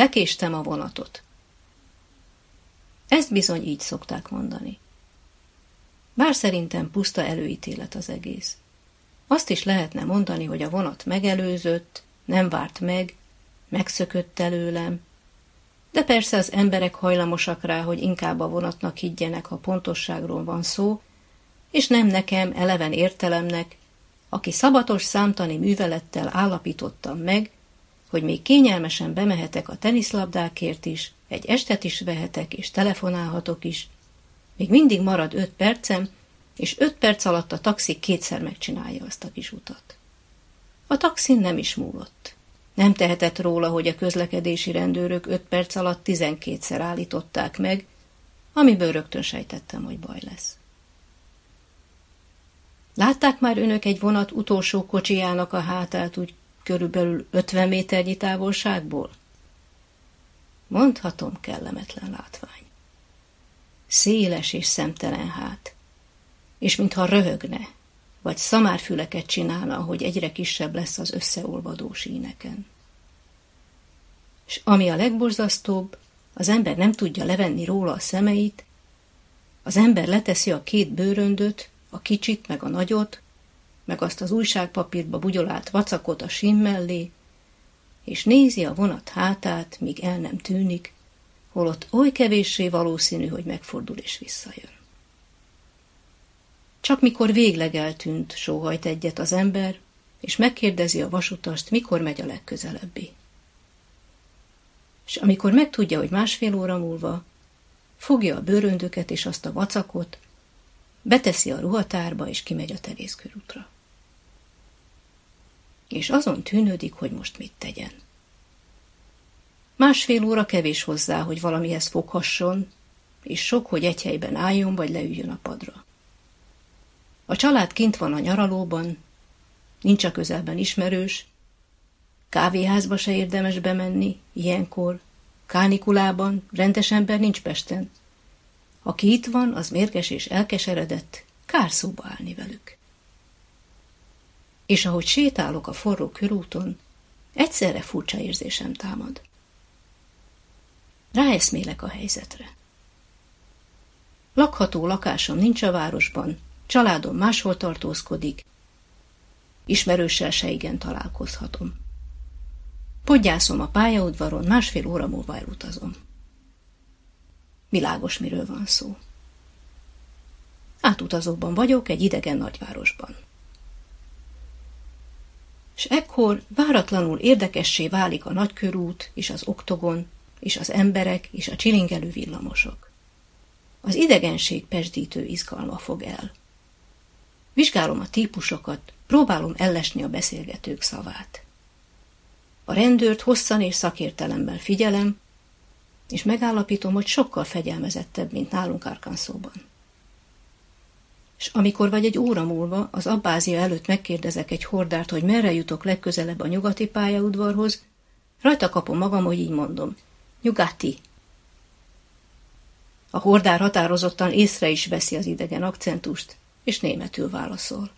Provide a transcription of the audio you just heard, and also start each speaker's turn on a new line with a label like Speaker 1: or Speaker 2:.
Speaker 1: lekéstem a vonatot. Ezt bizony így szokták mondani. Bár szerintem puszta előítélet az egész. Azt is lehetne mondani, hogy a vonat megelőzött, nem várt meg, megszökött előlem, de persze az emberek hajlamosak rá, hogy inkább a vonatnak higgyenek, ha pontosságról van szó, és nem nekem, eleven értelemnek, aki szabatos számtani művelettel állapítottam meg, hogy még kényelmesen bemehetek a teniszlabdákért is, egy estet is vehetek és telefonálhatok is, még mindig marad öt percem, és öt perc alatt a taxi kétszer megcsinálja azt a kis utat. A taxin nem is múlott. Nem tehetett róla, hogy a közlekedési rendőrök öt perc alatt tizenkétszer állították meg, amiből rögtön sejtettem, hogy baj lesz. Látták már önök egy vonat utolsó kocsijának a hátát úgy körülbelül 50 méternyi távolságból? Mondhatom, kellemetlen látvány. Széles és szemtelen hát, és mintha röhögne, vagy szamárfüleket csinálna, hogy egyre kisebb lesz az összeolvadó síneken. És ami a legborzasztóbb, az ember nem tudja levenni róla a szemeit, az ember leteszi a két bőröndöt, a kicsit meg a nagyot, meg azt az újságpapírba bugyolált vacakot a sim mellé, és nézi a vonat hátát, míg el nem tűnik, holott oly kevéssé valószínű, hogy megfordul és visszajön. Csak mikor végleg eltűnt, sóhajt egyet az ember, és megkérdezi a vasutast, mikor megy a legközelebbi. És amikor megtudja, hogy másfél óra múlva, fogja a bőröndöket és azt a vacakot, beteszi a ruhatárba, és kimegy a terészkörútra. És azon tűnődik, hogy most mit tegyen. Másfél óra kevés hozzá, hogy valamihez foghasson, és sok, hogy egy helyben álljon, vagy leüljön a padra. A család kint van a nyaralóban, nincs a közelben ismerős, kávéházba se érdemes bemenni, ilyenkor, kánikulában, rendes ember nincs Pesten. Aki itt van, az mérges és elkeseredett, kár szóba állni velük. És ahogy sétálok a forró körúton, egyszerre furcsa érzésem támad. Ráeszmélek a helyzetre. Lakható lakásom nincs a városban, családom máshol tartózkodik, ismerőssel se igen találkozhatom. Podgyászom a pályaudvaron, másfél óra múlva elutazom. Világos, miről van szó. Átutazóban vagyok egy idegen nagyvárosban. És ekkor váratlanul érdekessé válik a nagykörút, és az oktogon, és az emberek, és a csilingelő villamosok. Az idegenség pesdítő izgalma fog el. Vizsgálom a típusokat, próbálom ellesni a beszélgetők szavát. A rendőrt hosszan és szakértelemmel figyelem, és megállapítom, hogy sokkal fegyelmezettebb, mint nálunk Arkansasban. És amikor vagy egy óra múlva az abbázia előtt megkérdezek egy hordárt, hogy merre jutok legközelebb a nyugati pályaudvarhoz, rajta kapom magam, hogy így mondom. Nyugati. A hordár határozottan észre is veszi az idegen akcentust, és németül válaszol.